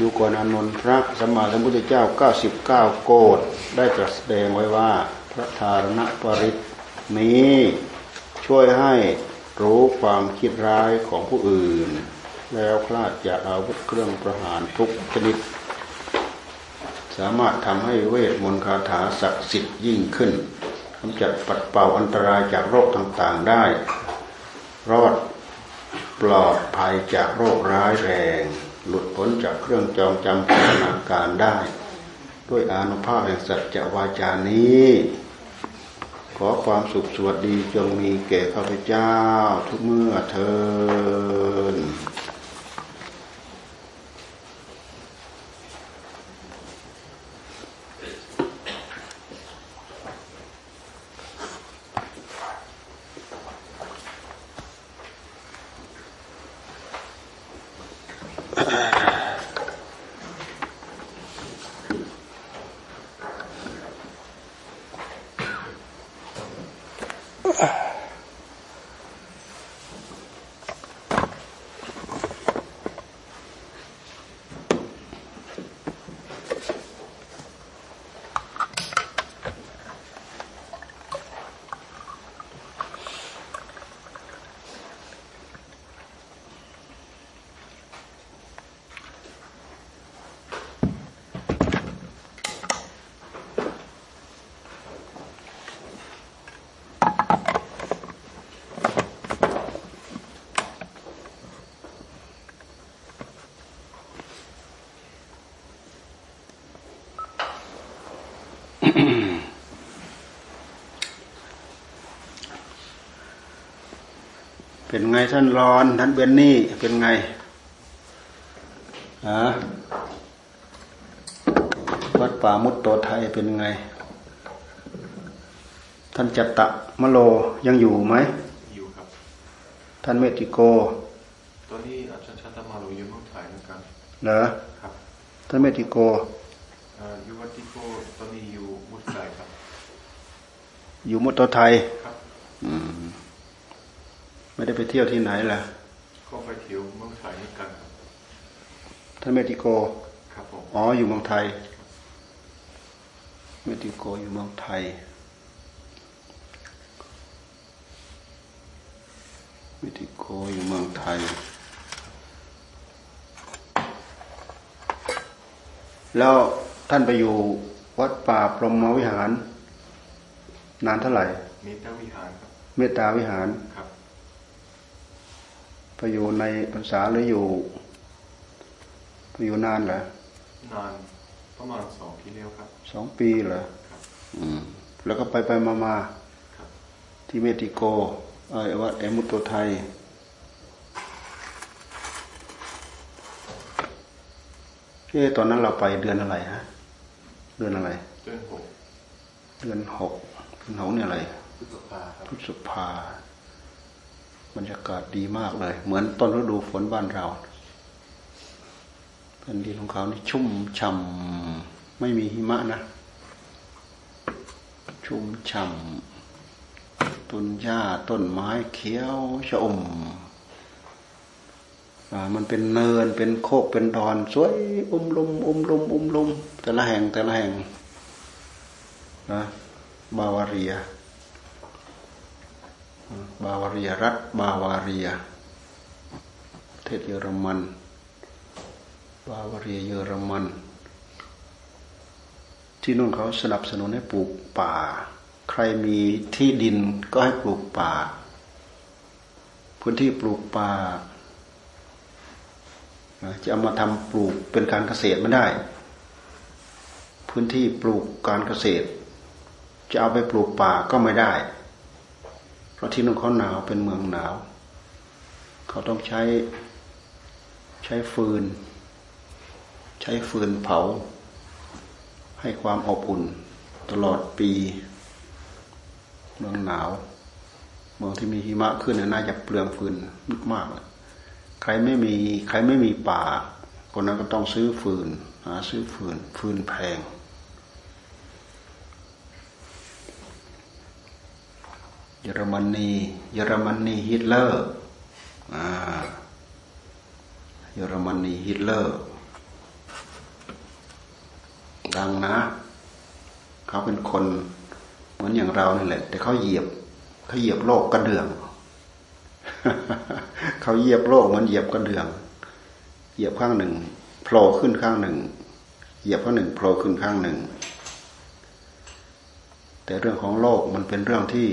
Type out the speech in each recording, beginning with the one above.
ดูก่อนอนนท์พระสัมมาสัมพุทธเจ้า 99 โกดได้ตรัสแสดงไว้ว่าพระธารณปริตนี้ช่วยให้รู้ความคิดร้ายของผู้อื่น แล้วคลาดจากอาวุธเครื่องประหารทุกชนิด สามารถทำให้เวทมนต์คาถาศักดิ์สิทธิ์ยิ่งขึ้นกำจัดปัดเป่าอันตรายจากโรคต่างๆได้ รอดปลอดภัยจากโรคร้ายแรง หลุดพ้นจากเครื่องจองจำพัฒนาการได้ ด้วยอานุภาพแห่งสัจจวาจานี้ ขอความสุขสวัสดีจงมีแก่ข้าพเจ้าทุกเมื่อเทิน เป็นไงท่านร้อนท่านเบนนี่เป็นไงฮะวัดป่ามุตโตไทยเป็นไง ท่านจัตตะมะโลยังอยู่ไหมอยู่ครับ ท่านเมติโกตอนนี้อาจารย์ชาตมารุอยู่เมืองไทยนะครับเหรอครับ ท่านเมติโกเอ่ออยู่วัดที่โกตอนนี้อยู่มุสไลครับ อยู่มุตโตไทย ครับ อืมไม่ได้ไปเที่ยวที่ไหนล่ะ ก็ไปเที่ยวเมืองไทยเหมือนกันครับท่านเมติโกครับผมอ๋ออยู่เมืองไทย เมติโกอยู่เมืองไทยเมติโกอยู่เมืองไทย แล้วท่านไปอยู่วัดป่าพรหมวิหาร นานเท่าไหร่มีตาวิหารครับ เมตตาวิหารครับ ไปอยู่ในพรรษาหรืออยู่ไปอยู่นานเหรอนานประมาณสองปีแล้วครับสองปีเหรอครับอืมแล้วก็ไปไปมามาครับที่เมติโกเอ้ยวัดเอมุตโตไทยเอ๊ะตอนนั้นเราไปเดือนอะไรฮะ เดือนอะไร เดือนหกเดือนหกเดือนหกเนี่ยอะไรพฤษภาครับพฤษภา บรรยากาศดีมากเลย เหมือนต้นฤดูฝนบ้านเราแผ่นดินของเขานี่ชุ่มช่ำไม่มีหิมะนะ ชุ่มช่ำต้นหญ้าต้นไม้เขียวชะอมอ่ามันเป็นเนินเป็นโคกเป็นดอน สวยอุ้มลุมอุ้มลุมอุ้มลุมแต่ละแห่งแต่ละแห่งนะบาวาเรีย บาวาเรียรัฐบาวาเรียประเทศเยอรมัน บาวาเรียเยอรมัน ที่นู่นเขาสนับสนุนให้ปลูกป่า ใครมีที่ดินก็ให้ปลูกป่า พื้นที่ปลูกป่าจะเอามาทำปลูกเป็นการเกษตรไม่ได้ พื้นที่ปลูกการเกษตร จะเอาไปปลูกป่าก็ไม่ได้ เพราะที่นู่นเขาหนาวเป็นเมืองหนาว เขาต้องใช้ใช้ฟืน ใช้ฟืนเผา ให้ความอบอุ่นตลอดปี เมืองหนาวเมืองที่มีหิมะขึ้นน่าจะเปลืองฟืนมากเลยใครไม่มีใครไม่มีป่า คนนั้นก็ต้องซื้อฟืนหาซื้อฟืนฟืนแพง ยอรมนีเยอรมนีฮิตเลอร์เยอรมนีฮิตเลอร์ฟังนะ เขาเป็นคนเหมือนอย่างเรานี่แหละ แต่เขาเหยียบเขาเหยียบโลกกระเดื่อง เขาเหยียบโลกมันเหยียบกระเดื่อง เหยียบข้างหนึ่งโผล่ขึ้นข้างหนึ่ง เหยียบข้างหนึ่งโผล่ขึ้นข้างหนึ่ง แต่เรื่องของโลกมันเป็นเรื่องที่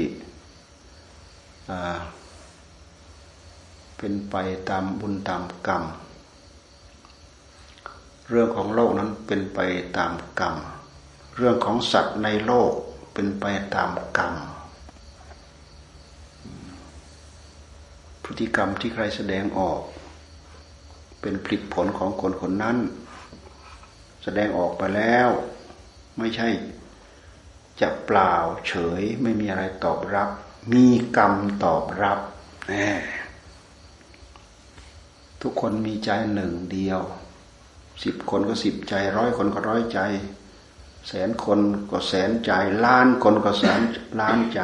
เป็นไปตามบุญตามกรรม เรื่องของโลกนั้นเป็นไปตามกรรม เรื่องของสัตว์ในโลกเป็นไปตามกรรม พฤติกรรมที่ใครแสดงออก เป็นผลผลของคนคนนั้น แสดงออกไปแล้ว ไม่ใช่จะเปล่าเฉยไม่มีอะไรตอบรับ มีกรรมตอบรับ ทุกคนมีใจหนึ่งเดียว สิบคนก็สิบใจร้อยคนก็ร้อยใจ แสนคนก็แสนใจ ล้านคนก็แสนล้านใจ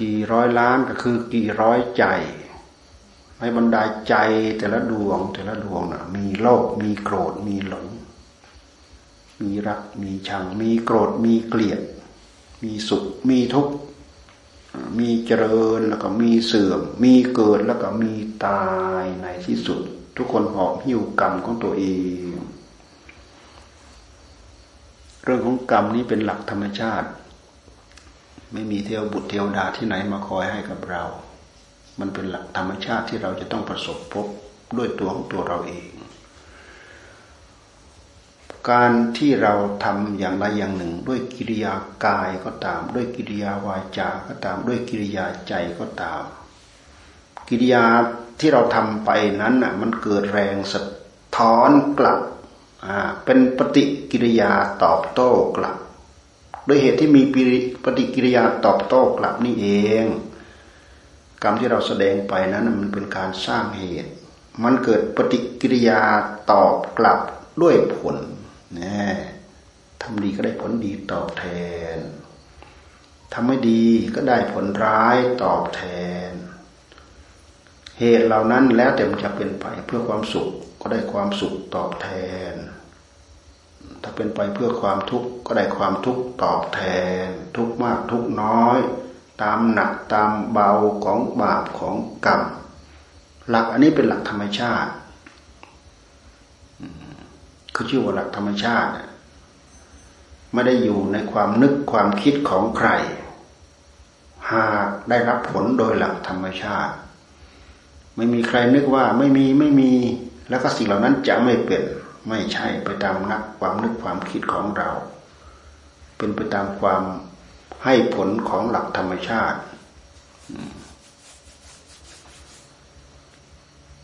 กี่ร้อยล้านก็คือกี่ร้อยใจ ในบรรดาใจแต่ละดวงแต่ละดวงนะมีโลภมีโกรธมีหลง มีรักมีชังมีโกรธมีเกลียด มีสุข มีทุกข์ มีเจริญแล้วก็มีเสื่อม มีเกิดแล้วก็มีตายในที่สุด ทุกคนหอบหิ้วกรรมของตัวเอง เรื่องของกรรมนี้เป็นหลักธรรมชาติ ไม่มีเทวบุตรเทวดาที่ไหนมาคอยให้กับเรา มันเป็นหลักธรรมชาติที่เราจะต้องประสบพบด้วยตัวของตัวเราเอง การที่เราทำอย่างใดอย่างหนึ่ง ด้วยกิริยากายก็ตาม ด้วยกิริยาวาจาก็ตาม ด้วยกิริยาใจก็ตาม กิริยาที่เราทำไปนั้นน่ะมันเกิดแรงสะท้อนกลับอ่าเป็นปฏิกิริยาตอบโต้กลับด้วยเหตุที่มีปฏิกิริยาตอบโต้กลับนี่เอง กรรมที่เราแสดงไปนั้นมันเป็นการสร้างเหตุ มันเกิดปฏิกิริยาตอบกลับด้วยผล นะทำดีก็ได้ผลดีตอบแทนทำไม่ดีก็ได้ผลร้ายตอบแทน เหตุเหล่านั้นแล้วแต่มันจะเป็นไปเพื่อความสุขก็ได้ความสุขตอบแทน ถ้าเป็นไปเพื่อความทุกข์ก็ได้ความทุกข์ตอบแทน ทุกมากทุกน้อย ตามหนักตามเบาของบาปของกรรมหลักอันนี้เป็นหลักธรรมชาติ เขาชื่อว่าหลักธรรมชาติไม่ได้อยู่ในความนึกความคิดของใคร หากได้รับผลโดยหลักธรรมชาติ ไม่มีใครนึกว่าไม่มีไม่มีแล้วก็สิ่งเหล่านั้นจะไม่เป็นไม่ใช่ไปตามนักความนึกความคิดของเรา เป็นไปตามความให้ผลของหลักธรรมชาติ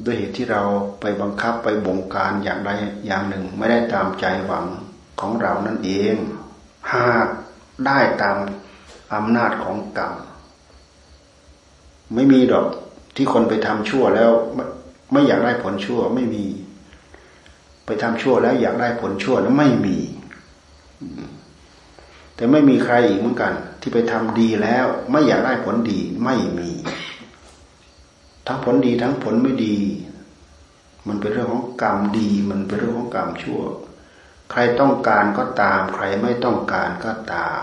ด้วยเหตุที่เราไปบังคับไปบงการอย่างใดอย่างหนึ่ง ไม่ได้ตามใจหวังของเรานั่นเอง หากได้ตามอำนาจของกรรมไม่มีดอกที่คนไปทำชั่วแล้วไม่ไม่อยากได้ผลชั่วไม่มี ไปทำชั่วแล้วอยากได้ผลชั่วแล้วไม่มี แต่ไม่มีใครอีกเหมือนกัน ที่ไปทำดีแล้ว ไม่อยากได้ผลดีไม่มี ทั้งผลดีทั้งผลไม่ดี มันเป็นเรื่องของกรรมดี มันเป็นเรื่องของกรรมชั่ว ใครต้องการก็ตาม ใครไม่ต้องการก็ตาม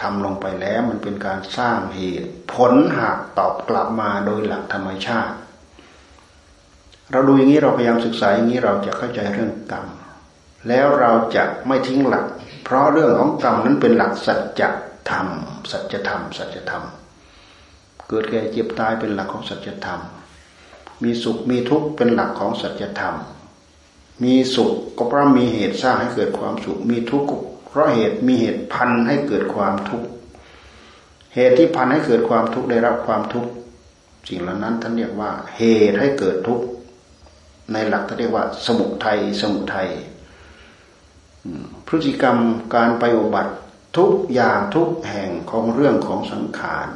ทำลงไปแล้วมันเป็นการสร้างเหตุ ผลหากตอบกลับมาโดยหลักธรรมชาติ เราดูอย่างนี้เราพยายามศึกษาอย่างนี้เราจะเข้าใจเรื่องกรรม แล้วเราจะไม่ทิ้งหลัก เพราะเรื่องของกรรมนั้นเป็นหลักสัจธรรม สัจธรรม สัจธรรม เกิดแก่เจ็บตายเป็นหลักของสัจธรรม มีสุขมีทุกข์เป็นหลักของสัจธรรม มีสุขก็เพราะมีเหตุสร้างให้เกิดความสุข มีทุกข์เพราะเหตุมีเหตุพันให้เกิดความทุกข์ เหตุที่พันให้เกิดความทุกข์ได้รับความทุกข์สิ่งเหล่านั้นท่านเรียกว่า เหตุให้เกิดทุกข์ในหลักท่านเรียกว่า สมุทัยสมุทัยพฤติกรรมการไปอุบัติทุกอย่างทุกแห่งของเรื่องของสังขาร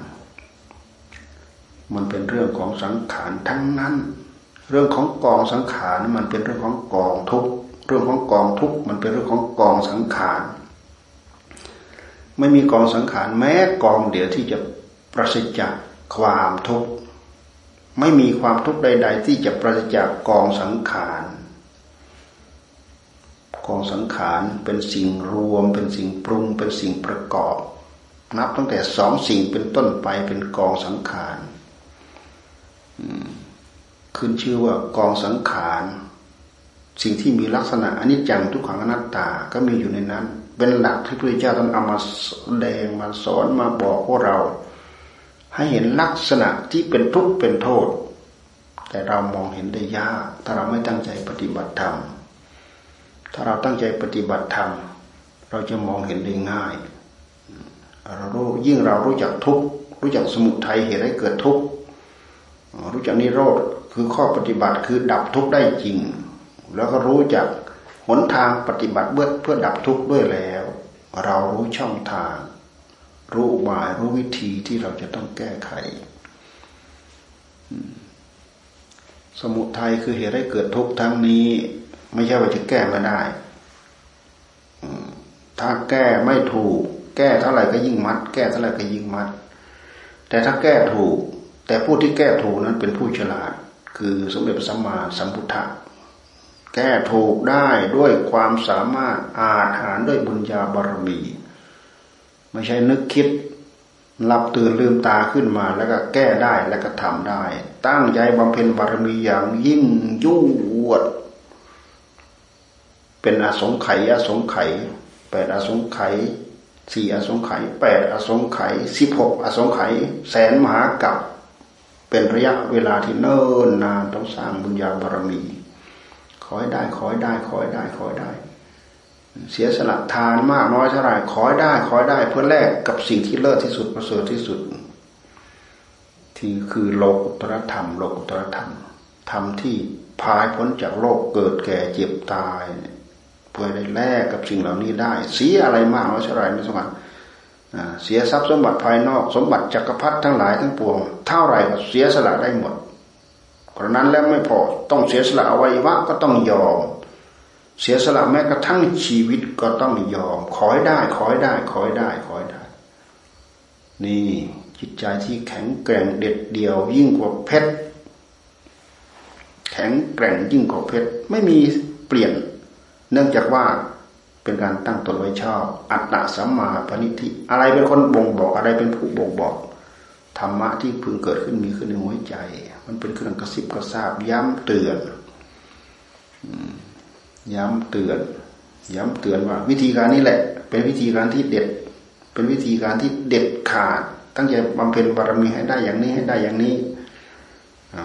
มันเป็นเรื่องของสังขารทั้งนั้น เรื่องของกองสังขารมันเป็นเรื่องของกองทุกเรื่องของกองทุกมันเป็นเรื่องของกองสังขารไม่มีกองสังขารแม้กองเดียวที่จะประสิทธิ์จากความทุกข์ไม่มีความทุกข์ใด ๆ ที่จะประสิทธิ์จากกองสังขารกองสังขารเป็นสิ่งรวม เป็นสิ่งปรุง เป็นสิ่งประกอบ นับตั้งแต่สองสิ่งเป็นต้นไปเป็นกองสังขาร ขึ้นชื่อว่ากองสังขาร สิ่งที่มีลักษณะอนิจจังทุกขังอนัตตาก็มีอยู่ในนั้น เป็นหลักที่พระเจ้าท่านเอามาแสดงมาสอนมาบอกพวกเรา ให้เห็นลักษณะที่เป็นทุกข์เป็นโทษ แต่เรามองเห็นได้ยาก ถ้าเราไม่ตั้งใจปฏิบัติธรรมถ้าเราตั้งใจปฏิบัติธรรมเราจะมองเห็นได้ง่ายเรารู้ยิ่งเรารู้จักทุกข์รู้จักสมุทัยเหตุให้เกิดทุกข์ รู้จักนิโรธคือข้อปฏิบัติคือดับทุกข์ได้จริง แล้วก็รู้จักหนทางปฏิบัติเบื้อเพื่อดับทุกข์ด้วยแล้ว เรารู้ช่องทาง รู้บายรู้วิธีที่เราจะต้องแก้ไข สมุทัยคือเหตุให้เกิดทุกข์ทั้งนี้ ไม่ใช่ว่าจะแก้ไม่ได้ถ้าแก้ไม่ถูก แก้เท่าไหร่ก็ยิ่งมัด แก้เท่าไหร่ก็ยิ่งมัด แต่ถ้าแก้ถูก แต่ผู้ที่แก้ถูกนั้นเป็นผู้ฉลาด คือสมเด็จพระสัมมาสัมพุทธะแก้ถูกได้ด้วยความสามารถอาถานด้วยบุญญาบารมี ไม่ใช่นึกคิดหลับตื่นลืมตาขึ้นมาแล้วก็แก้ได้แล้วก็ทำได้ ตั้งใจบำเพ็ญบารมีอย่างยิ่งยวด เป็นอสงไขยอสงไขยแปดอสงไขยสี่อสงไขยแปดอสงไขยสิบหกอสงไขยแสนมหากับ เป็นระยะเวลาที่เนิ่นนานต้องสร้างบุญญาบารมี ขอให้ได้ขอให้ได้ขอให้ได้ขอให้ได้ เสียสละทานมากน้อยเท่าไรขอให้ได้ขอให้ได้เพื่อแลกกับสิ่งที่เลิศที่สุดประเสริฐที่สุด ที่คือโลกุตรธรรม โลกุตรธรรมธรรมที่พายพ้นจากโลกเกิดแก่เจ็บตายเพื่อได้แลกกับสิ่งเหล่านี้ได้ เสียอะไรมากน้อยเท่าไรในสมบัติ เสียทรัพย์สมบัติภายนอก สมบัติจักรพรรดิทั้งหลายทั้งปวง เท่าไรก็เสียสละได้หมดเพราะนั้นแล้วไม่พอต้องเสียสละอวัยวะก็ต้องยอม เสียสละแม้กระทั่งชีวิตก็ต้องยอม ขอให้ได้ขอให้ได้ขอให้ได้ขอให้ได้ นี่จิตใจที่แข็งแกร่งเด็ดเดี่ยว ยิ่งกว่าเพชรแข็งแกร่งยิ่งกว่าเพชรไม่มีเปลี่ยน เนื่องจากว่า เป็นการตั้งตนไว้ชอบ อัตตะสัมมาปณิธิอะไรเป็นคนบ่งบอกอะไรเป็นผู้บ่งบอกธรรมะที่พึงเกิดขึ้นมีขึ้นในหัวใจ มันเป็นเครื่องกระซิบกระซาบ ย้ำเตือนย้ำเตือน ย้ำเตือนว่า วิธีการนี้แหละ เป็นวิธีการที่เด็ด เป็นวิธีการที่เด็ดขาด ตั้งใจบำเพ็ญบารมีให้ได้อย่างนี้ให้ได้อย่างนี้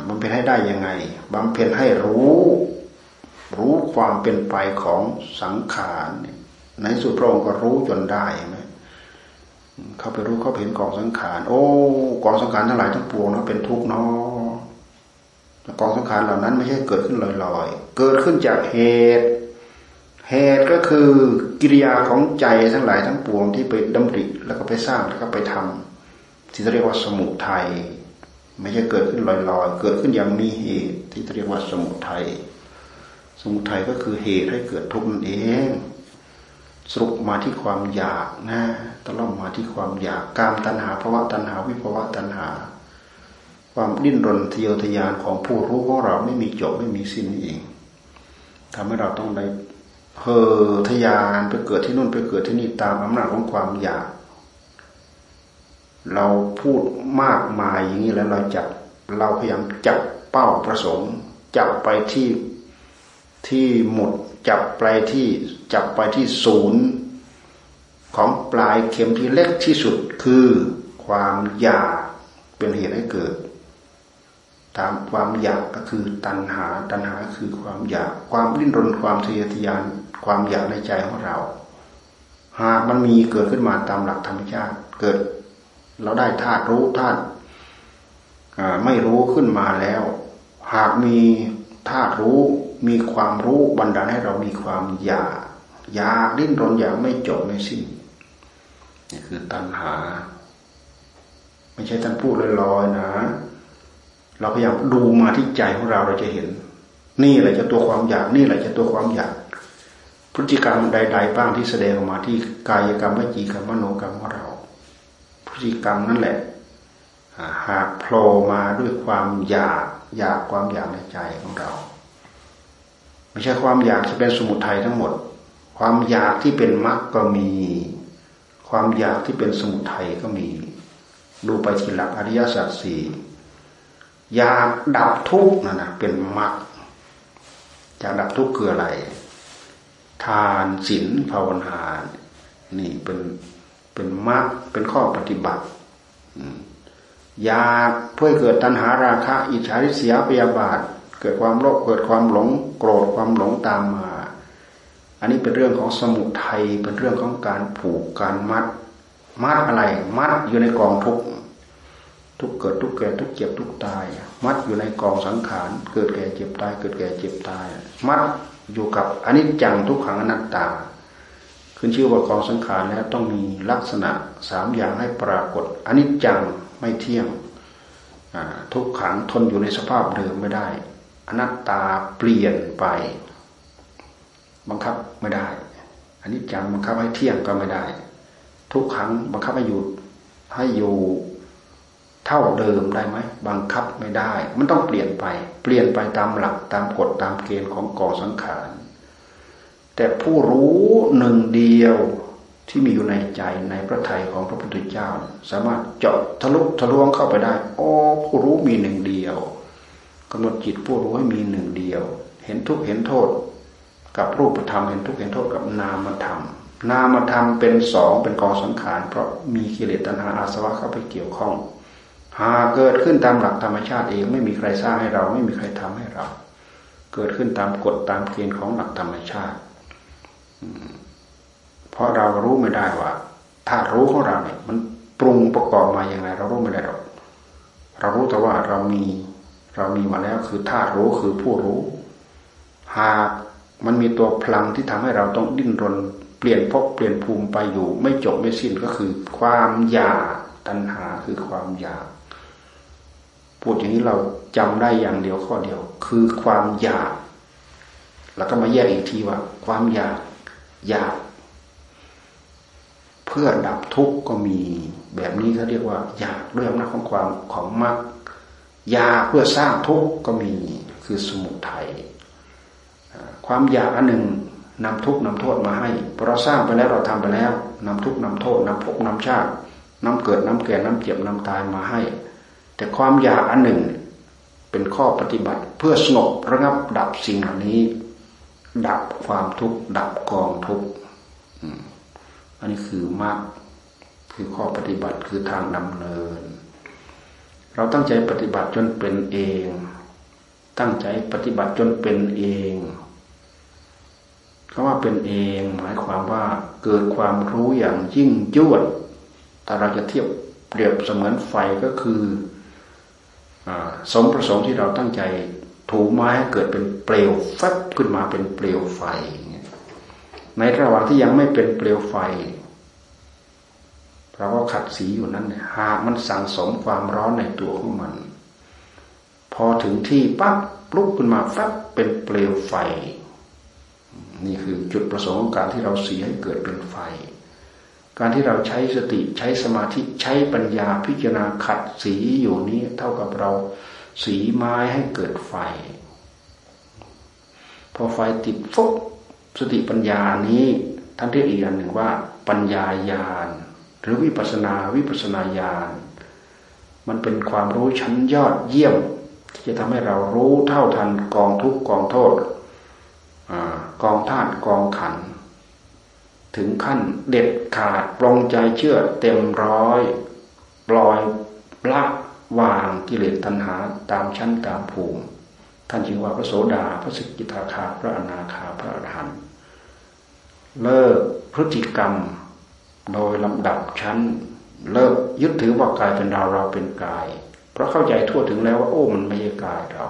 บำเพ็ญให้ได้ยังไงบำเพ็ญให้รู้ รู้ความเป็นไปของสังขาร ในสุดพระองค์ก็รู้จนได้ไหมเข้าไปรู้เขาเห็นกองสังขาร โอ้กองสังขารทั้งหลายทั้งปวงนะเป็นทุกข์เนาะกองสังขารเหล่านั้นไม่ใช่เกิดขึ้นลอยๆ เกิดขึ้นจากเหตุ เหตุก็คือกิริยาของใจทั้งหลายทั้งปวงที่ไปดำริแล้วก็ไปสร้างแล้วก็ไปทำที่เรียกว่าสมุทัยไม่ใช่เกิดขึ้นลอยๆ เกิดขึ้นอย่างมีเหตุที่เรียกว่าสมุทัยสมุทัยก็คือเหตุให้เกิดทุกข์นั่นเอง สรุปมาที่ความอยากนะตลอดมาที่ความอยากกามตัณหาภาวะตัณหาวิภาวะตัณหา ความดิ้นรนทะเยอทะยานของผู้รู้ของเราไม่มีจบไม่มีสิ้นเองทำให้เราต้องได้เพอทะยานไปเกิดที่นู่นไปเกิดที่นี่ตามอำนาจของความอยาก เราพูดมากมายอย่างนี้แล้วเราจับเราพยายามจับเป้าประสงค์จับไปที่ที่หมด จับไปที่จับไปที่ศูนย์ของปลายเข็มที่เล็กที่สุดคือความอยากเป็นเหตุให้เกิด ตามความอยากก็คือตัณหา ตัณหาคือความอยาก ความดิ้นรนความทะเยอทะยาน ความอยากในใจของเรา หากมันมีเกิดขึ้นมาตามหลักธรรมชาติ เกิด เราได้ธาตุรู้ธาตุไม่รู้ขึ้นมาแล้ว หากมีธาตุรู้ มีความรู้บันดาลให้เรามีความอยากอยากดิ้นรนอยากไม่จบไม่สิ้นนี่คือตัณหา ไม่ใช่ท่านพูดลอยๆนะ เราพยายามดูมาที่ใจของเราเราจะเห็น นี่แหละจะตัวความอยากนี่แหละจะตัวความอยาก พฤติกรรมใด ๆ บ้างที่แสดงออกมาที่กายกรรมวิจีกรรมมโนกรรมของเรา พฤติกรรมนั่นแหละหากโผล่มาด้วยความอยากอยากความอยากในใจของเรา ไม่ใช่ความอยากจะเป็นสมุทัยทั้งหมด ความอยากที่เป็นมรรคก็มี ความอยากที่เป็นสมุทัยก็มี ดูไปทีหลักอริยสัจสี่อยากดับทุกข์นั่นนะเป็นมรรคอยากดับทุกข์คืออะไร ทานศีลภาวนานี่เป็นเป็นมรรคเป็นข้อปฏิบัติอยากเพื่อเกิดตัณหาราคะ อิจฉาริษยาพยาบาท เกิดความโลภเกิดความหลงโกรธความหลงตามมา อันนี้เป็นเรื่องของสมุทัยเป็นเรื่องของการผูกการมัด มัดอะไร มัดอยู่ในกองทุกทุกเกิดทุกแก่ทุกเจ็บทุกตาย มัดอยู่ในกองสังขาร เกิดแก่เจ็บตาย เกิดแก่เจ็บตาย มัดอยู่กับอันนี้จังทุกขังอนัตตา ขึ้นชื่อว่ากองสังขารแล้วต้องมีลักษณะสามอย่างให้ปรากฏอันนี้จังไม่เที่ยงทุกขังทนอยู่ในสภาพเดิมไม่ได้ อนัตตาเปลี่ยนไป บังคับไม่ได้อันนี้จังบังคับให้เที่ยงก็ไม่ได้ ทุกขังบังคับให้อยู่ให้อยู่เท่าเดิมได้ไหมบังคับไม่ได้ มันต้องเปลี่ยนไป เปลี่ยนไปตามหลักตามกฎตามเกณฑ์ของกองสังขาร แต่ผู้รู้หนึ่งเดียวที่มีอยู่ในใจในพระทัยของพระพุทธเจ้า สามารถเจาะทะลุทะลวงเข้าไปได้ โอ้ผู้รู้มีหนึ่งเดียว กำหนดจิตผู้รู้ให้มีหนึ่งเดียว เห็นทุกเห็นโทษ กับรูปธรรมเห็นทุกเห็นโทษกับนามธรรม นามธรรมเป็นสองเป็นกองสังขาร เพราะมีกิเลสตัณหาอาสวะเข้าไปเกี่ยวข้อง หาเกิดขึ้นตามหลักธรรมชาติเองไม่มีใครสร้างให้เราไม่มีใครทำให้เรา เกิดขึ้นตามกฎตามเกณฑ์ของหลักธรรมชาติเพราะเรารู้ไม่ได้ว่าธาตุรู้ของเราเนี่ยมันปรุงประกอบมาอย่างไร เรารู้ไม่ได้หรอกเรารู้แต่ว่าเรามี เรามีมาแล้วคือธาตุรู้คือผู้รู้ หากมันมีตัวพลังที่ทำให้เราต้องดิ้นรน เปลี่ยนพบเปลี่ยนภูมิไปอยู่ ไม่จบไม่สิ้นก็คือ ความอยากตัณหาคือความอยากพูดอย่างนี้เราจำได้อย่างเดียวข้อเดียว คือความอยาก แล้วก็มาแยกอีกทีว่า ความอยากอยาก เพื่อดับทุกข์ก็มี แบบนี้เขาเรียกว่า อยากด้วยอำนาจของความของมรรค ยาเพื่อสร้างทุกข์ก็มีคือสมุทัยความอยากอันหนึ่งนำทุกข์นำโทษมาให้พอเราสร้างไปแล้วเราทำไปแล้วนำทุกข์นำโทษนำภพนำชาตินำเกิดนำแก่นำเจ็บนำตายมาให้ แต่ความอยากอันหนึ่งเป็นข้อปฏิบัติเพื่อสงบระงับดับสิ่งเหล่านี้ ดับความทุกข์ดับกองทุกข์อันนี้คือมรรคคือข้อปฏิบัติคือทางดำเนิน เราตั้งใจปฏิบัติจนเป็นเอง ตั้งใจปฏิบัติจนเป็นเองคำว่าเป็นเอง หมายความว่าเกิดความรู้อย่างยิ่งยวด แต่เราจะเทียบเปรียบเสมือนไฟก็คืออสมประสงค์ที่เราตั้งใจถูไม้ให้เกิดเป็นเปลวแฟบขึ้นมาเป็นเปลวไฟ ในระหว่างที่ยังไม่เป็นเปลวไฟ เราก็ขัดสีอยู่นั้นเนี่ยหากมันสั่งสมความร้อนในตัวของมัน พอถึงที่ปั๊บลุกขึ้นมาแฟบเป็นเปลวไฟ นี่คือจุดประสงค์ของการที่เราสีให้เกิดเป็นไฟ การที่เราใช้สติใช้สมาธิใช้ปัญญาพิจารณาขัดสีอยู่นี้เท่ากับเราสีไม้ให้เกิดไฟ พอไฟติดฟุบสติปัญญานี้ท่านเรียกอีกอย่างหนึ่งว่า ปัญญาญาณ หรือวิปัสนาวิปัสนาญาณมันเป็นความรู้ชั้นยอดเยี่ยม ที่จะทำให้เรารู้เท่าทันกองทุกกองโทษกองธาตุกองขัน ถึงขั้นเด็ดขาดปลงใจเชื่อเต็มร้อยปล่อยละวางกิเลสตัณหาตามชั้นตามภูมิ ท่านจึงว่าพระโสดาพระสิกิทาคาพระอนาคาพระอรหันต์เลิกพฤติกรรม โดยลำดับชั้น เลิกยึดถือว่ากายเป็นเราเราเป็นกาย เพราะเข้าใจทั่วถึงแล้วว่าโอ้มันไม่ใช่กายเรา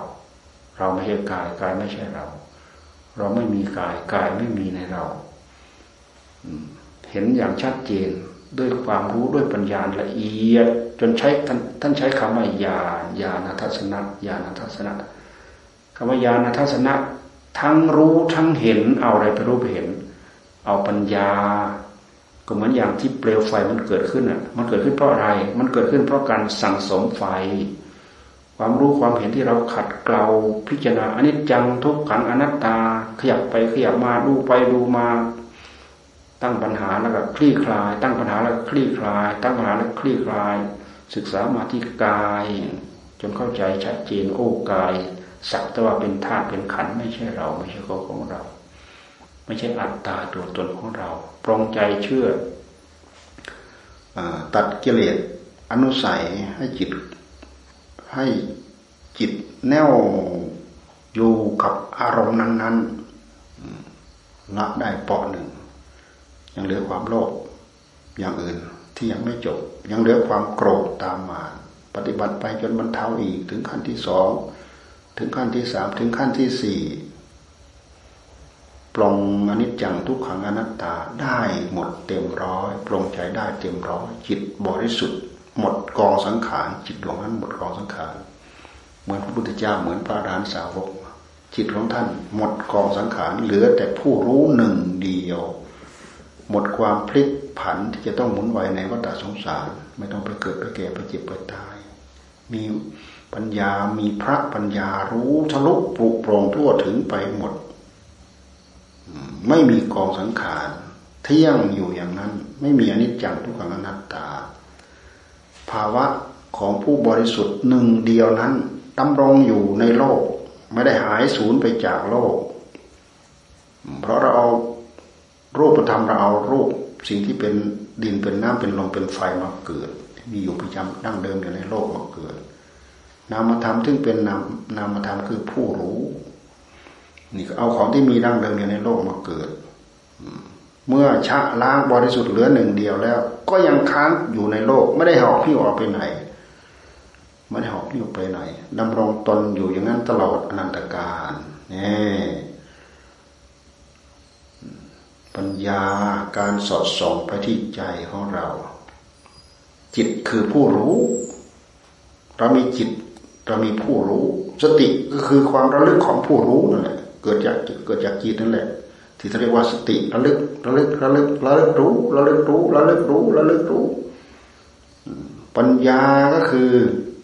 เราไม่ใช่กายกายไม่ใช่เรา เราไม่มีกายกายไม่มีในเราเห็นอย่างชัดเจนด้วยความรู้ด้วยปัญญาละเอียด จนใช้ท่านท่านใช้คำว่าญาณญาณทัศนะญาณทัศนะคำว่าญาณทัศนะ ทั้งรู้ทั้งเห็นเอาอะไรไปรู้ไปเห็น เอาปัญญา ก็เหมือนอย่างที่เปลวไฟมันเกิดขึ้นอะ มันเกิดขึ้นเพราะอะไร มันเกิดขึ้นเพราะการสั่งสมไฟ ความรู้ความเห็นที่เราขัดเกลาพิจารณาอนิจจังทุกขังอนัตตา ขยับไปขยับมาดูไปดูมา ตั้งปัญหาแล้วก็คลี่คลาย ตั้งปัญหาแล้วก็คลี่คลาย ตั้งปัญหาแล้วคลี่คลาย ศึกษามาที่กาย จนเข้าใจชัดเจนโอ้กายสักแต่ว่าเป็นธาตุเป็นขันไม่ใช่เราไม่ใช่ของของเรา ไม่ใช่อัตตาตัวตนของเรา ปรองใจเชื่อตัดกิเลสอนุสัยให้จิต ให้จิตแน่วอยู่กับอารมณ์นั้นๆละได้ปอหนึ่ง ยังเหลือความโลภอย่างอื่นที่ยังไม่จบ ยังเหลือความโกรธตามมา ปฏิบัติไปจนบรรเทาอีกถึงขั้นที่สองถึงขั้นที่สามถึงขั้นที่สี่ ปลงอนิจจังทุกขังอนัตตาได้หมดเต็มร้อยปลงใจได้เต็มร้อยจิตบริสุทธิ์ หมดกองสังขารจิตดวงนั้นหมดกองสังขารเหมือนพระพุทธเจ้าเหมือนพระอรหันตสาวก จิตของท่าน หมดกองสังขารเหลือแต่ผู้รู้หนึ่งเดียว หมดความพลิกผันที่จะต้องหมุนไหวในวัฏสงสาร ไม่ต้องไปเกิดไปแก่ไปเจ็บไปตาย มีปัญญามีพระปัญญารู้ทะลุปลุกโปร่งทั่วถึงไปหมด ไม่มีกองสังขารเที่ยงอยู่อย่างนั้น ไม่มีอนิจจังทุกขังอนัตตา ภาวะของผู้บริสุทธิ์หนึ่งเดียวนั้นดำรงอยู่ในโลก ไม่ได้หายสูญไปจากโลก เพราะเราเอารูปธรรมเราเอารูปสิ่งที่เป็นดินเป็นน้ำเป็นลมเป็นไฟมาเกิด มีอยู่ประจำดั้งเดิมอยู่ในโลกมาเกิด นามธรรมซึ่งเป็นนามนามธรรมคือผู้รู้ นี่ก็เอาของที่มีดั้งเดิมอยู่ในโลกมาเกิดเมื่อชะล้างบริสุทธิ์เหลือหนึ่งเดียวแล้ว ก็ยังค้างอยู่ในโลก ไม่ได้หอบพี่ออกไปไหนไม่ได้หอบพี่ออกไปไหนดำรงตนอยู่อย่างนั้นตลอดอนันตกาลนี่ปัญญาการสอดส่องไปที่ใจของเรา จิตคือผู้รู้ เรามีจิต เรามีผู้รู้ สติก็คือความระลึกของผู้รู้นั่นแหละ เกิดจากเกิดจากจิตนั่นแหละ ที่เรียกว่าสติระลึกระลึกระลึกระลึกรู้ระลึกรู้ระลึกรู้ระลึกรู้ ปัญญาก็คือ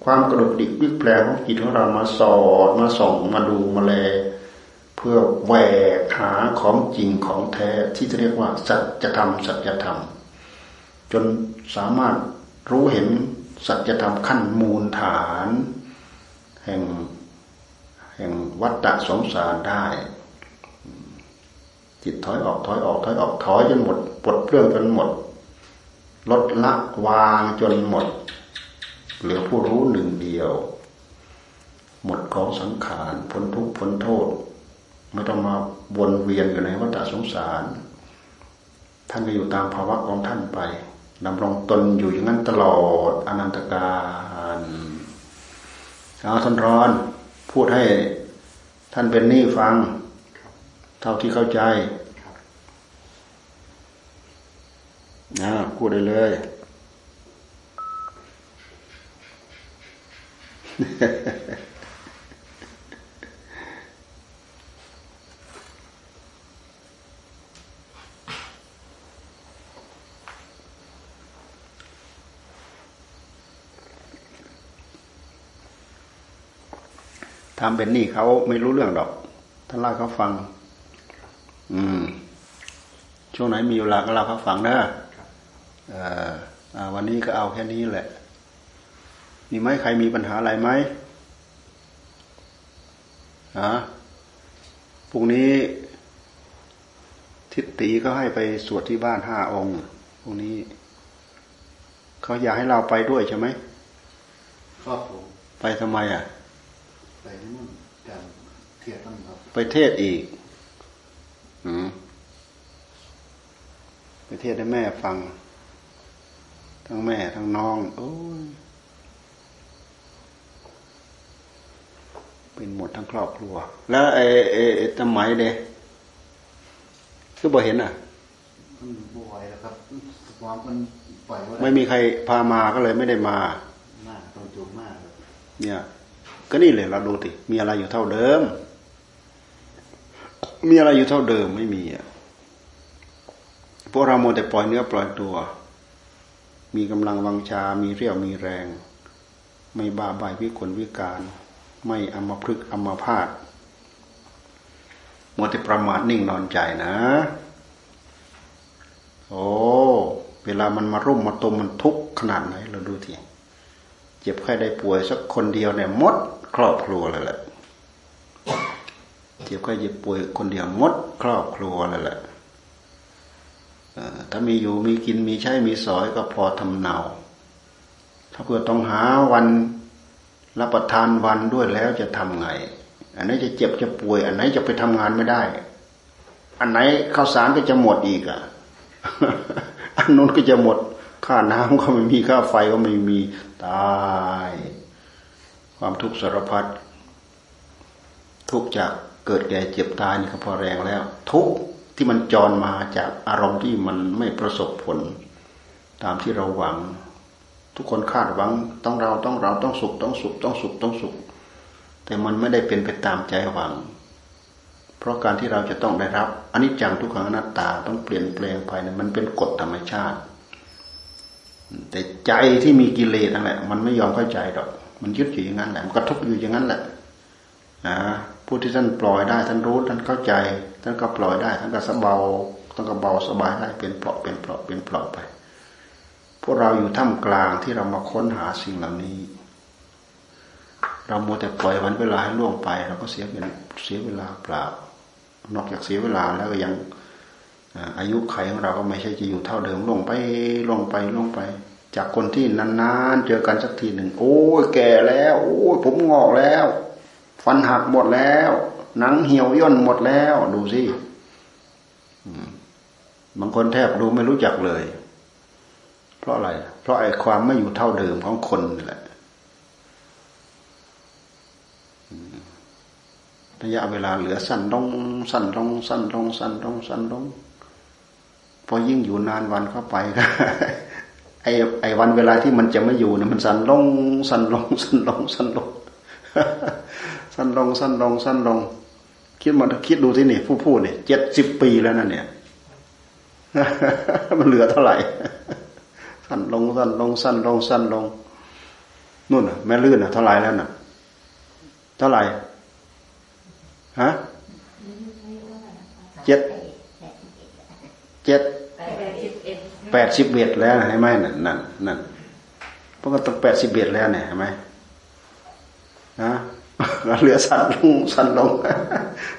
ความกระดุกดิกวิแปลของจิตของเรามาสอดมาส่องมาดูมาแล เพื่อแหวกหาของจริงของแท้ที่เรียกว่าสัจธรรมสัจธรรม จนสามารถรู้เห็นสัจธรรมขั้นมูลฐาน แห่ง แห่งวัฏฏะสงสารได้ จิตถอยออกถอยออกถอยออกถอยจนหมดปลดเปลื้องจนหมด ลดละวางจนหมด เหลือผู้รู้หนึ่งเดียว หมดของสังขารพ้นทุกข์พ้นโทษ ไม่ต้องมาวนเวียนอยู่ในวัฏสงสาร ท่านก็อยู่ตามภาวะของท่านไปดำรงตนอยู่อย่างนั้นตลอดอนันตกาลเอาท่านร้อน พูดให้ท่านเป็นนี่ฟัง เท่าที่เข้าใจนะพูดได้เลย ทำเป็นนี่เขาไม่รู้เรื่องดอกท่านเล่าเขาฟัง อืม ช่วงไหนมีเวลาก็เล่าเขาฟังนะเออวันนี้ก็เอาแค่นี้แหละ มีไหมใครมีปัญหาอะไรไหมฮะพรุ่งนี้ ทิฏฐีเขาให้ไปสวดที่บ้านห้าองค์พรุ่งนี้ เขาอยากให้เราไปด้วยใช่ไหมครับผมไปทำไมอะ ไปนู่นจเทศนั่นครับไปเทศอีกอืมไปเทศให้แม่ฟัง ทั้งแม่ทั้งน้อง โอ้ยเป็นหมดทั้งครอบครัว แล้วไอ้ไอ้ทำไมเด้คือบ่เห็นอะมันบ่ไหวแล้วครับความมันปล่อยไม่มีใครพามาก็เลยไม่ได้มา มากตรงจุมากเนี่ย ก็นี่เลยเราดูติมีอะไรอยู่เท่าเดิม มีอะไรอยู่เท่าเดิมไม่มีอะพวกเราโมแต่ปล่อยเนื้อปล่อยตัว มีกำลังวังชา มีเรี่ยวมีแรง ไม่บ้าใบวิกลวิการ ไม่อมพฤกอมพาตโมแต่ประมาทนิ่งนอนใจนะ โอ้เวลามันมารุ่มมาตมมันทุกข์ขนาดไหนเราดูทีเจ็บไข้ได้ป่วยสักคนเดียวเนี่ยมด ครอบครัวเลยแหละเจ็บไข้เจ็บป่วยคนเดียวมดครอบครัวเลยแหละถ้ามีอยู่มีกินมีใช้มีสอยก็พอทำเนาถ้าเกิดต้องหาวันรับประทานวันด้วยแล้วจะทำไง อันไหนจะเจ็บจะป่วย อันไหนจะไปทำงานไม่ได้ อันไหนข้าวสารก็จะหมดอีกอะ อันนู้นก็จะหมด ค่าน้ำก็ไม่มีค่าไฟก็ไม่มีตาย ความทุกข์สารพัดทุกจากเกิดแก่เจ็บตายนี่ก็พอแรงแล้ว ทุกที่มันจรมาจากอารมณ์ที่มันไม่ประสบผล ตามที่เราหวัง ทุกคนคาดหวังต้องเราต้องเราต้องสุขต้องสุขต้องสุขต้องสุข แต่มันไม่ได้เป็นไปตามใจหวัง เพราะการที่เราจะต้องได้รับอันนี้จังทุกขังอนัตตาต้องเปลี่ยนแปลงภายในมันเป็นกฎธรรมชาติ แต่ใจที่มีกิเลสนั่นแหละมันไม่ยอมเข้าใจดอก มันยึดอยู่อย่างนั้นแหละมันกระทบอยู่อย่างนั้นแหละนะผู้ที่ท่านปล่อยได้ท่านรู้ท่านเข้าใจท่านก็ปล่อยได้ท่านก็สบายท่านก็เบาสบายได้เป็นเปลาะเป็นเปลาะเป็นเปลาะไป พวกเราอยู่ท่ามกลางที่เรามาค้นหาสิ่งเหล่านี้ เราโมแต่ปล่อยวันเวลาให้ล่วงไป เราก็เสียเป็นเสียเวลาเปล่านอกจากเสียเวลาแล้วก็ยังอายุไขของเราก็ไม่ใช่จะอยู่เท่าเดิมลงไปลงไปลงไป จากคนที่นานๆเจอกันสักทีหนึ่ง โอ้ยแก่แล้ว โอ้ยผมงอกแล้ว ฟันหักหมดแล้ว หนังเหี่ยวย่นหมดแล้ว ดูสิบางคนแทบดูไม่รู้จักเลย เพราะอะไร เพราะไอ้ความไม่อยู่เท่าเดิมของคนนี่แหละระยะเวลาเหลือสั้นลงสั้นลงสั้นลงสั้นลงสั้นลงพอยิ่งอยู่นานวันเข้าไปก็ ไอ้ไอ้วันเวลาที่มันจะไม่อยู่เนี่ยมันสั้นลงสั้นลงสั้นลงสั้นลงสั้นลงสั้นลงสั้นลง คิดมาคิดดูที่นี่ผู้พูดเนี่ยเจ็ดสิบปีแล้วนั่นเนี่ยมันเหลือเท่าไหร่สั้นลงสั้นลงสั้นลงสั้นลงนู่นน่ะ แม่ลื่นน่ะเท่าไหร่แล้วน่ะ เท่าไหร่ฮะเจ็ดเจ็ด แปดสิบเอ็ดแล้วเห็นไหมนั่นนั่นนั่นพวกก็ต้องแปดสิบเอ็ดแล้วเนี่ยเห็นไหมนะเหลือสั่นลงสั่นลง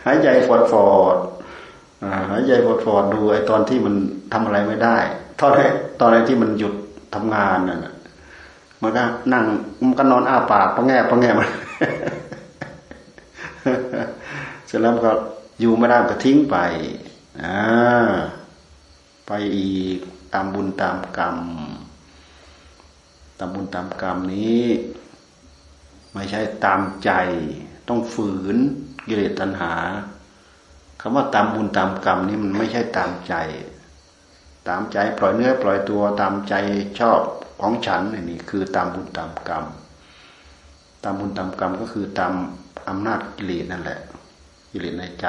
หายใจฟอดฟอดหายใจฟอดฟอดดูไอ้ตอนที่มันทำอะไรไม่ได้ตอนไหนตอนไหนที่มันหยุดทำงานนั่นมันก็นั่งมันก็นอนอ้าปากปะแง่ปะแง่มันเสร็จแล้วก็อยู่ไม่ได้ก็ทิ้งไปอ่าไปอีก ตามบุญตามกรรม ตามบุญตามกรรมนี้ ไม่ใช่ตามใจ ต้องฝืนกิเลสตัณหาคำว่าตามบุญตามกรรมนี่มันไม่ใช่ตามใจ ตามใจปล่อยเนื้อปล่อยตัวตามใจชอบของฉันนี่คือตามบุญตามกรรม ตามบุญตามกรรมก็คือตามอำนาจกิเลสนั่นแหละ กิเลสในใจ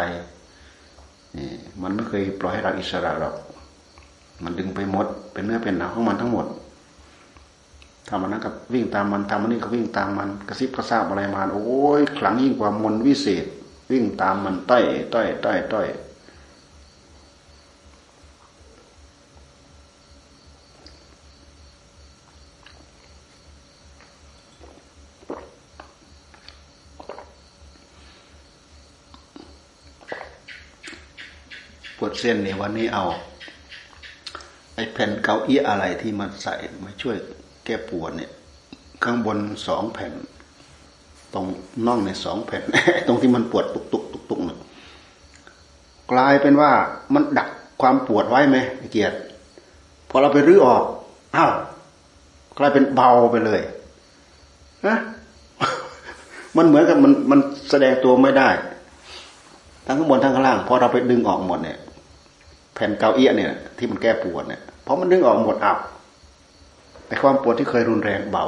นี่มันไม่เคยปล่อยให้เราอิสระหรอก มันดึงไปหมด เป็นเนื้อเป็นหนังของมันทั้งหมดทำมันนั้นก็วิ่งตามมันทำมันนี่ก็วิ่งตามมันกระซิบกระซาบอะไรมาโอ้ยขลังยิ่งกว่ามนวิเศษ วิ่งตามมันต้อยต้อยต้อยต้อยปวดเส้นเนี่ยวันนี้เอา ไอ้แผ่นเกาอี้อะไรที่มันใส่มาช่วยแก้ปวดเนี่ย ข้างบนสองแผ่น ตรงน่องในสองแผ่น ตรงที่มันปวดตุกตุกตุกตุกเนี่ยกลายเป็นว่ามันดักความปวดไว้ไหมเกียรติพอเราไปรื้อออกอ้าวกลายเป็นเบาไปเลยนะมันเหมือนกับมันมันแสดงตัวไม่ได้ ทั้งข้างบนทั้งข้างล่างพอเราไปดึงออกหมดเนี่ย ผ่นเกาเอี้ยเนี่ย ที่มันแก้ปวดเนี่ยเพอมันดึงออกหมดอับแต่ความปวดที่เคยรุนแรงเบา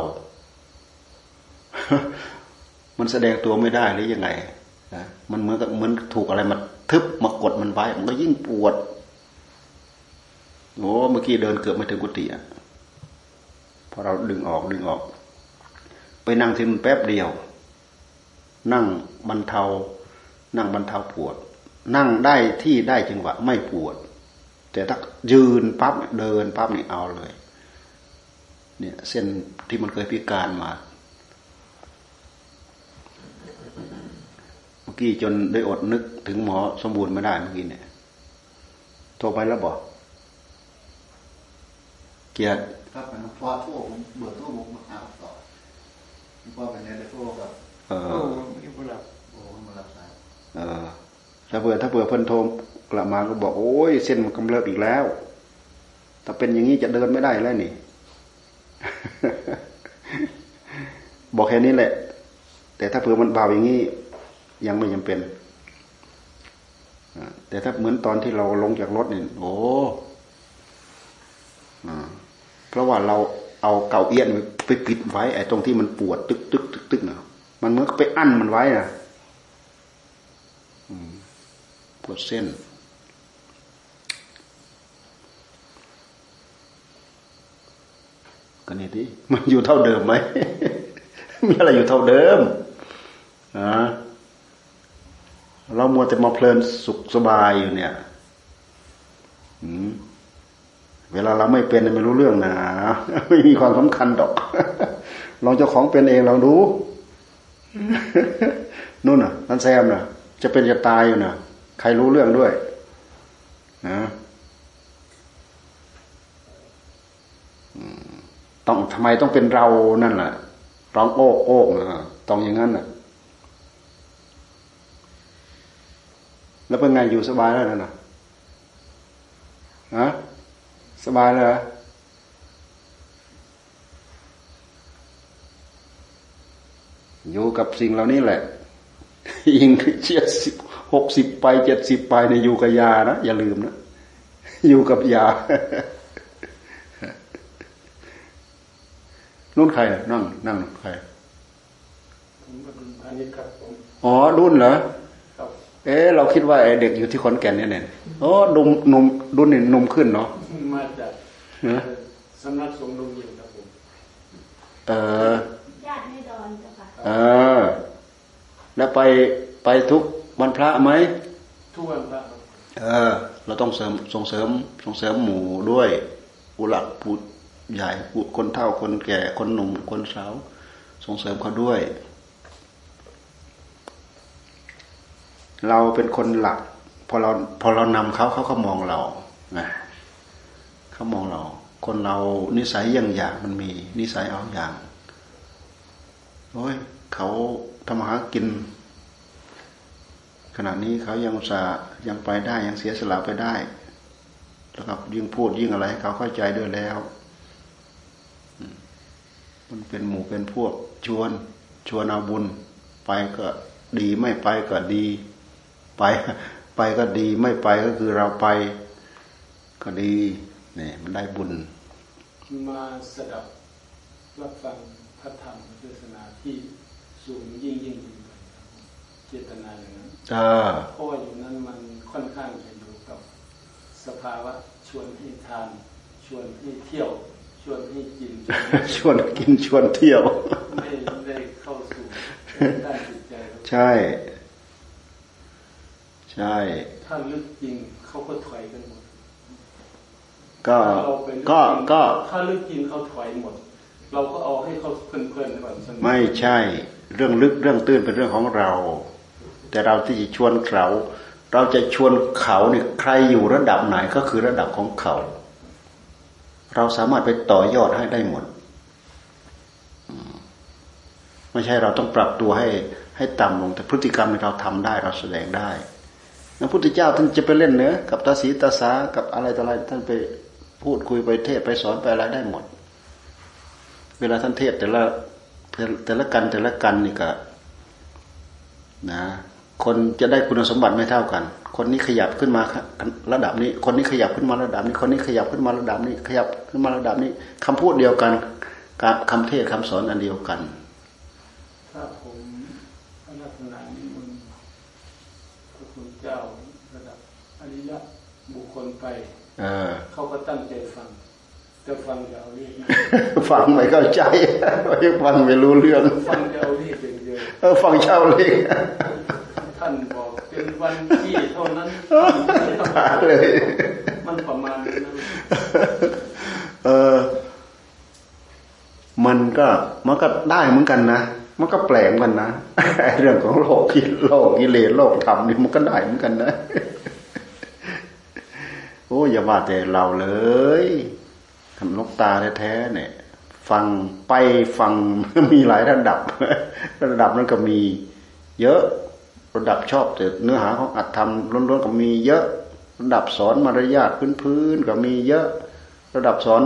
มันแสดงตัวไม่ได้หรือยังไงนะมันเหมือนกับเหมือนถูกอะไรมาทึบมากดมันไว้ มันก็ยิ่งปวดโอ้เมื่อกี้เดินเกือบไม่ถึงกุฏิอะพอเราดึงออกดึงออก ไปนั่งที่มันแป๊บเดียว นั่งบรรเทา นั่งบรรเทาปวด นั่งได้ที่ได้จังหวะไม่ปวด แต่ถ้ายืนปั๊บเดินปั๊บนี่เอาเลย เนี่ยเส้นที่มันเคยพิการมา เมื่อกี้จนได้อดนึกถึงหมอสมบูรณ์ไม่ได้เมื่อกี้เนี่ยโทรไปแล้วบอกเกียรติครับมันพอทั่วผมเบื่อทั่วผมมาหาต่อพอไปเนี่ยได้ทั่วกับเอโอ้อไม่เป็นไรโอ้มารับสายเออถ้าเผื่อถ้าเผื่อเพิ่นโทร กลับมาก็บอกโอ้ยเส้นมันกำเริบอีกแล้วถ้าเป็นอย่างนี้จะเดินไม่ได้แล้วนี่ บอกแค่นี้แหละ แต่ถ้าเผื่อมันเบาอย่างนี้ ยังไม่จำเป็นแต่ถ้าเหมือนตอนที่เราลงจากรถนี่โอ้เพราะว่าเราเอาเก่าเอี้ยนไปปิดไว้ไอ้ตรงที่มันปวดตึกตึกตึกตึกนะมันเหมือนไปอั้นมันไว้นะปวดเส้น กันนี่ดิมันอยู่เท่าเดิมไหมมีอะไรอยู่เท่าเดิมอ่าเรามัวแต่มาเพลินสุขสบายอยู่เนี่ยเวลาเราไม่เป็นไม่รู้เรื่องนะไม่มีความสำคัญดอกลองเจ้าของเป็นเองลองดูนู่นน่ะนั่นแซมน่ะ จะเป็นจะตายอยู่น่ะ ใครรู้เรื่องด้วยนะอืม ต้องทำไมต้องเป็นเรานั่นแหละร้องโอ้โอ้นะต้องอย่างนั้นน่ะ แล้วเป็นไงอยู่สบายแล้วนะ่ะฮะสบายเลยเหรอยู่กับสิ่งเหล่านี้แหละ ยิงเจ็ดสิบหกสิบไปเจ็ดสิบไปในอยู่กับยานะ อย่าลืมนะ อยู่กับยา นุ่นใครน่ะนั่ง นั่งใครผมก็ดูอันนี้ครับผมอ๋อรุ่นเหรอครับเอ๊ะเราคิดว่าไอ้เด็กอยู่ที่ขอนแก่นเนี่ยเนี่ยโอ้ดุมหนุ่มรุ่นนี่หนุ่มขึ้นเนาะมาจากฮะสำนักสงฆ์ดงเย็นครับผมเออญาติในดอนเจ้าค่ะเออ แล้วไปไปทุกวันพระไหมทุกวันพระครับเออ เราต้องเสริมส่งเสริมส่งเสริมหมู่ด้วยผู้หลักผู้ ใหญ่คนเฒ่าคนแก่คนหนุ่มคนสาว ส่งเสริมเขาด้วย เราเป็นคนหลักพอเราพอเรานำเขาเขาก็มองเราไงเขามองเรา คนเรานิสัยอย่างอย่างมันมี นิสัยเอาอย่างโอ้ยเขาทำมาหากิน ขณะนี้เขายังสายังไปได้ยังเสียสละไปได้แล้วก็ยิ่งพูดยิ่งอะไรให้เขาเข้าใจด้วยแล้ว มันเป็นหมู่เป็นพวกชวนชวนเอาบุญ ไปก็ดีไม่ไปก็ดี ไปไปก็ดีไม่ไปก็คือเราไปก็ดีเนี่ยมันได้บุญ มาสดับรับฟังพระธรรมเทศนาที่สูงยิ่งยิ่งขึ้นไปครับผมเจตนาอย่างนั้นอ่าเพราะว่าอยู่นั้นมันค่อนข้างจะอยู่กับ สภาวะชวนให้ทาน ชวนให้เที่ยว ชวนให้กินชวนกินชวนเที่ยวไม่ได้เข้าสู่ด้านจิตใจครับใช่ ใช่ ถ้าลึกจริงเขาก็ถอยกันหมดก็ถ้าเราไปลึก็จริงก็ถ้าลึกจริงเขาถอยหมด เราก็เอาให้เขาเพลินๆก่อนสนุกไม่ใช่ เรื่องลึกเรื่องตื้นเป็นเรื่องของเรา แต่เราที่จะชวนเขาเราจะชวนเขาเนี่ยใครอยู่ระดับไหนก็คือระดับของเขา เราสามารถไปต่อยอดให้ได้หมด ไม่ใช่เราต้องปรับตัวให้ให้ต่ำลง แต่พฤติกรรมที่เราทำได้เราแสดงได้พระพุทธเจ้าท่านจะไปเล่นเนื้อกับตาสีตาสากับอะไรต่ออะไรท่านไปพูดคุยไปเทศไปสอนไปอะไรได้หมด เวลาท่านเทศแต่ละแต่ละกันแต่ละกันนี่ก็นะ คนจะได้คุณสมบัติไม่เท่ากัน คนนี้ขยับขึ้นมาระดับนี้ คนนี้ขยับขึ้นมาระดับนี้ คนนี้ขยับขึ้นมาระดับนี้ ขยับขึ้นมาระดับนี้คำพูดเดียวกันการคำเทศน์คำสอนอันเดียวกันถ้าผมพระรัตนานิมนต์พระคุณเจ้าระดับอริยะบุคคลไปเออเขาก็ตั้งใจฟัง แต่ฟังจะเอาเรียกนะฟังไม่เข้าใจฟังไม่รู้เรื่อง ฟังจะเอาเรียกอย่างเดียวเออฟังเช่าเลยท่านบอกเป็นวันที่เท่านั้นหาเลย มันประมาณนั้นนะเออ มันก็มันก็ได้เหมือนกันนะมันก็แปลกเหมือนกันนะเรื่องของโลกกิโลกกิเลสโลกธรรมนี่มันก็ได้เหมือนกันนะโอ้อย่าว่าแต่เราเลยทำ นกตาแท้ๆเนี่ย ฟังไปฟังมีหลายระดับ ระดับนั้นก็มี เยอะระดับชอบแต่เนื้อหาของอัตธรรมล้วนๆก็มีเยอะระดับสอนมารยาทพื้นๆก็มีเยอะ ระดับสอน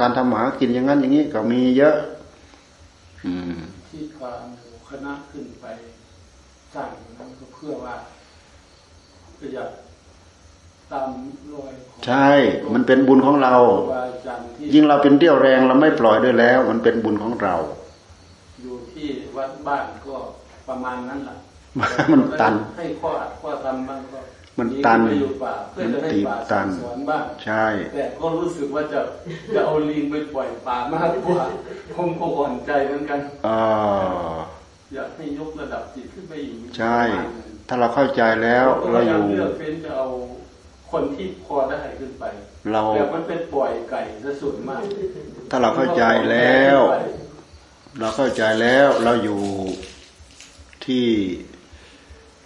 การทำหากินอย่างนั้นอย่างนี้ก็มีเยอะอืมที่กามคณะขึ้นไปสร้างอย่างนั้นก็เพื่อว่าประหยัด ตามรอยของใช่ มันเป็นบุญของเราครูบาอาจารย์ที่ยิ่งเราเป็นเดี่ยวแรงเราไม่ปล่อยด้วยแล้ว มันเป็นบุญของเรา อยู่ที่วัดบ้านก็ประมาณนั้นแหละมันตันให้ข้ออัดข้อทำบ้างก็มันตันไปอยู่ป่าเพื่อจะให้ป่ามันตีบตัสั่นงสอนบ้างใช่ แต่ก็รู้สึกว่าจะจะเอาลิงไปปล่อยป่ามากกว่าผมก็อ่อนใจเหมือนกันเอออยากให้ยกระดับจิตขึ้นไปอยู่ใช่ ถ้าเราเข้าใจแล้ว เราเราอยู่เลือกเฟ้นจะเอา คนที่พอได้ขึ้นไปเราแต่มันเป็นปล่อยไก่ซะส่วนมาก ถ้าเราเข้าใจแล้ว เราเข้าใจแล้วเราอยู่ที่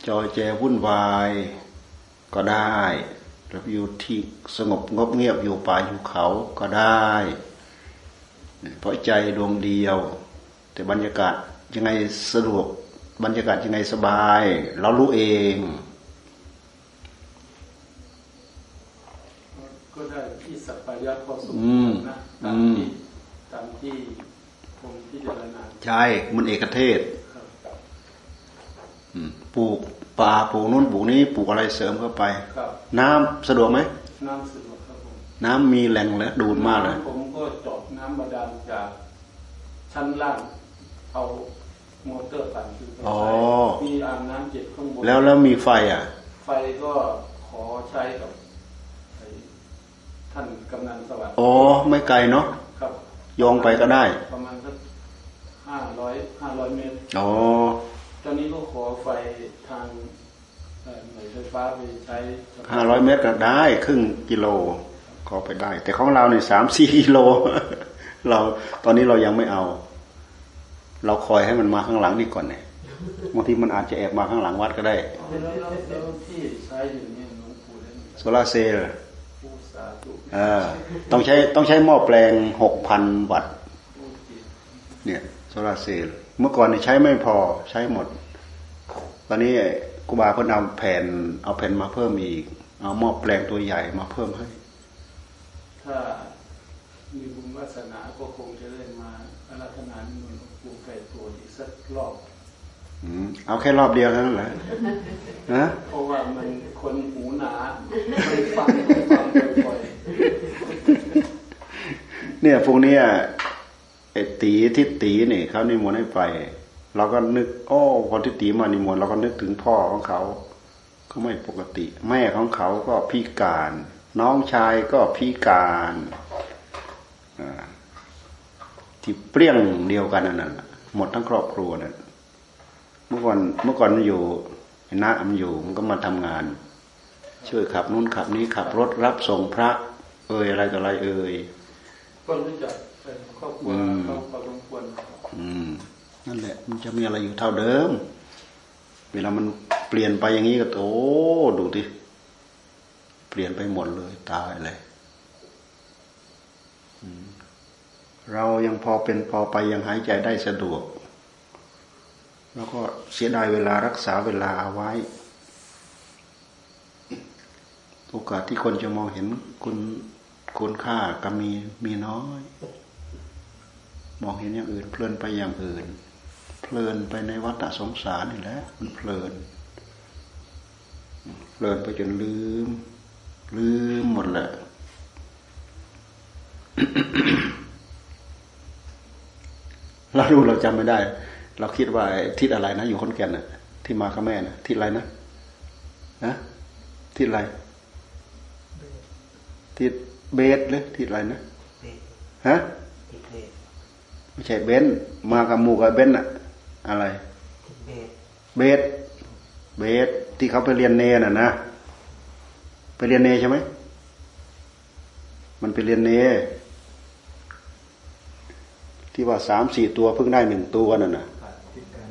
จอยแจวุ่นวายก็ได้เราอยู่ที่สงบงบเงียบอยู่ป่าอยู่เขาก็ได้ เพราะใจดวงเดียว แต่บรรยากาศยังไงสะดวกบรรยากาศยังไงสบาย เรารู้เอง ก็ได้ที่สัพพยะพอ สมอืมรนะอืตามที่ตามที่ผมพิจารณาใช่มันเอกเทศปลูกป่าปลูกนู้นปลูกนี้ปลูกอะไรเสริมเข้าไปน้ำสะดวกไหมน้ำสะดวกครับผมน้ำมีแหล่งแล้วดูดมากเลยผมก็จาะน้ำบาดาลจากชั้นล่างเอามอเตอร์ปั่นขึ้นไปอ๋อใช้มีอ่างน้ำเจ็ดข้างบนแล้วแล้วมีไฟอะ ไฟก็ขอใช้กับ ท่านกำนันสวัสดิ์อ๋อไม่ไกลเนาะครับโยงไปก็ได้ ประมาณสักห้าร้อยห้าร้อยเมตรอ๋อตอนนี้ก็ขอไฟทางเอ่อหน่วยไฟฟ้าไปใช้ห้าร้อยเมตรก็ได้ครึ่งกิโลก็ไปได้ แต่ของเราเนี่ยสามสี่กิโล เราตอนนี้เรายังไม่เอา เราคอยให้มันมาข้างหลังนี่ก่อนเนี่ยบางทีมันอาจจะแอบมาข้างหลังวัดก็ได้แล้วแล้วแล้วที่ใช้อยู่เนี่ยหลวงปู่เล่นโซลาร์เซลล์ผู้สาธุเออ ต้องใช้ต้องใช้หม้อแปลงหกพันวัตต์ผู้จิตเนี่ยโซลาร์เซลล์เมื่อก่อนเนี่ยใช้ไม่พอใช้หมด ตอนนี้กูบาเพิ่นเอาแผ่นเอาแผ่นมาเพิ่มอีก เอาหม้อแปลงตัวใหญ่มาเพิ่มให้ ถ้ามีบุญวาสนาก็คงจะได้มาอารัธนานิมนต์หลวงปู่ไก่ตัวอีกสักรอบอืมเอาแค่รอบเดียวเท่านั้นแหละนะเพราะว่ามันคนหูหนาไม่ฟังต้องฟังบ่อย เนี่ยพวกเนี้ยไอ้ตีทิตีเนี่ยเขานิมนต์ให้ไป เราก็นึกโอ้พอทิตีมานิมนต์เราก็นึกถึงพ่อของเขาเขาไม่ปกติ แม่ของเขาก็พิการ น้องชายก็พิการที่เปรี้ยงเดียวกันนั่นน่ะหมดทั้งครอบครัวนั่นเมื่อก่อนเมื่อก่อนมันอยู่ไอ้น้ามันอยู่มันก็มาทำงาน ช่วยขับนู้นขับนี้ขับรถรับส่งพระ เอ่ยอะไรต่ออะไรเอ่ย ก็รู้จักเป็นครอบครัวอืมเขาพอสมควรอืมนั่นแหละ มันจะมีอะไรอยู่เท่าเดิม เวลามันเปลี่ยนไปอย่างนี้ก็โอ้ดูดิเปลี่ยนไปหมดเลยตายเลยอืมเรายังพอเป็นพอไปยังหายใจได้สะดวก แล้วก็เสียดายเวลารักษาเวลาเอาไว้ โอกาสที่คนจะมองเห็นคุณ คุณค่าก็มีมีน้อย มองเห็นอย่างอื่น เพลินไปอย่างอื่น เพลินไปในวัฏสงสารนี่แหละมันเพลิน เพลินไปจนลืม ลืมหมดแหละเรารู้เราจำไม่ได้ เราคิดว่าทิศอะไรนะ อยู่คนแก่นน่ะที่มากับแม่นะทิศอะไรนะนะทิศอะไรทิศ เบสหรือทิศอะไรนะฮะไม่ใช่เบนซ์มากับหมู่กับเบนซ์อะอะไร เบสเบสที่เขาไปเรียนเนน่ะนะไปเรียนเนใช่ไหมมันไปเรียนเนที่ว่าสามสี่ตัวเพิ่งได้หนึ่งตัวนั่นน่ะติดกัน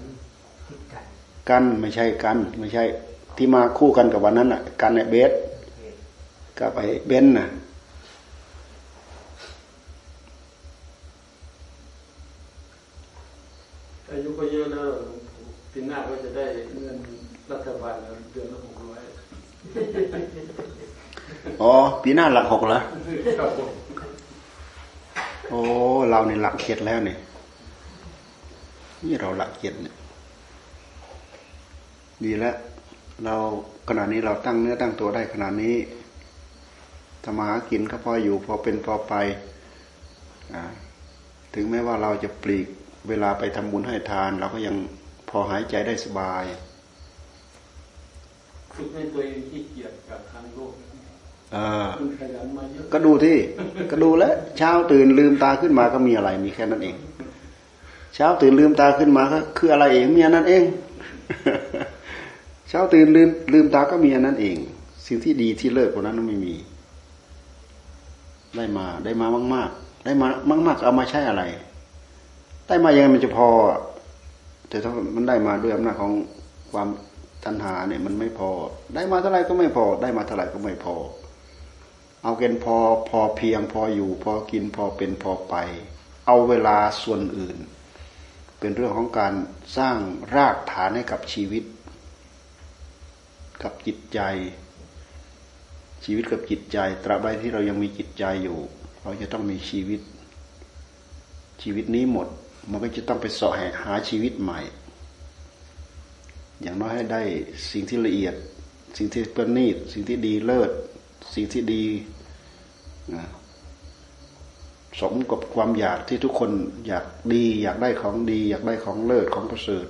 ติดกันกันไม่ใช่กัน ไม่ใช่ ที่มาคู่กันกับวันนั้นน่ะ กันเนี่ยเบสกับไอ้เบนน่ะ อายุก็เยอะแล้วปีหน้าก็จะได้เงิน รัฐบาลแล้วเดือนละหกร้อยอ๋อ ปีหน้าหลักหกเหรอครับผมโอ้ เราในหลักเจ็ดแล้วเนี่ย นี่เราหลักเจ็ดเนี่ย ดีแล้ว เราขณะนี้เราตั้งเนื้อตั้งตัวได้ขนาดนี้ทำมาหากินก็พออยู่พอเป็นพอไปอ่าถึงแม้ว่าเราจะปลีกเวลาไปทำบุญให้ทาน เราก็ยังพอหายใจได้สบาย ฝึกให้ตัวเองขี้เกียจกับทางโลกเออมันขยันมาเยอะก็ดูที่ก็ดูแล้วเช้าตื่นลืมตาขึ้นมาก็มีอะไรมีแค่นั้นเอง เช้าตื่นลืมตาขึ้นมาก็คืออะไรเองมีอันนั้นเอง เช้าตื่นลืมลืมตาก็มีอันนั้นเอง สิ่งที่ดีที่เลิศกว่านั้นไม่มี ได้มาได้มามาก ๆ ได้มามาก ๆ เอามาใช้อะไร ได้มายังไงมันจะพอแต่ถ้ามันได้มาด้วยอำนาจของความ ตัณหาเนี่ยมันไม่พอ ได้มาเท่าไหร่ก็ไม่พอ ได้มาเท่าไหร่ก็ไม่พอ เอาเกณฑ์พอพอเพียงพออยู่ พอกินพอเป็นพอไป เอาเวลาส่วนอื่น เป็นเรื่องของการสร้างรากฐานให้กับชีวิต กับจิตใจ ชีวิตกับจิตใจ ตราบใดที่เรายังมีจิตใจอยู่ เราจะต้องมีชีวิต ชีวิตนี้หมด มันก็จะต้องไปเสาะหาชีวิตใหม่ อย่างน้อยให้ได้สิ่งที่ละเอียด สิ่งที่ประณีตสิ่งที่ดีเลิศ สิ่งที่ดีนะสมกับความอยากที่ทุกคนอยากดี อยากได้ของดี อยากได้ของเลิศของประเสริฐ